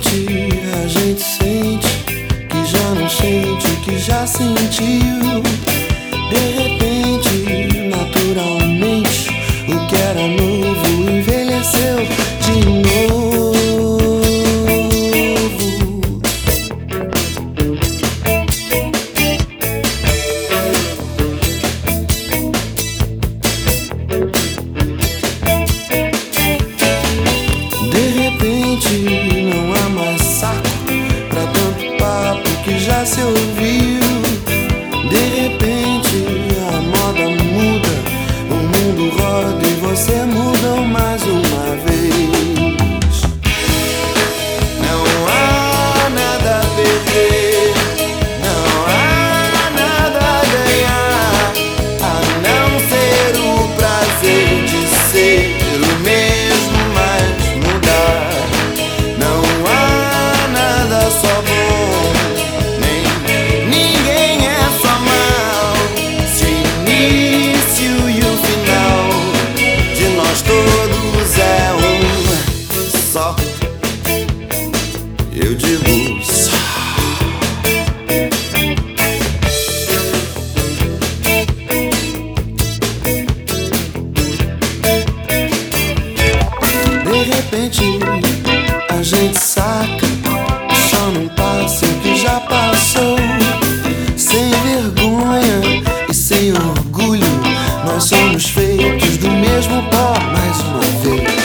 sente, a gente sente que já não sente o que já sentiu. De repente, naturalmente, o que era novo envelheceu de só bom Nem ninguém é só mal. Se o início e o final De nós todos é um só. Eu digo só De repente a gente saca Sempre que já passou. Sem vergonha e sem orgulho, nós somos feitos do mesmo pó mais uma vez.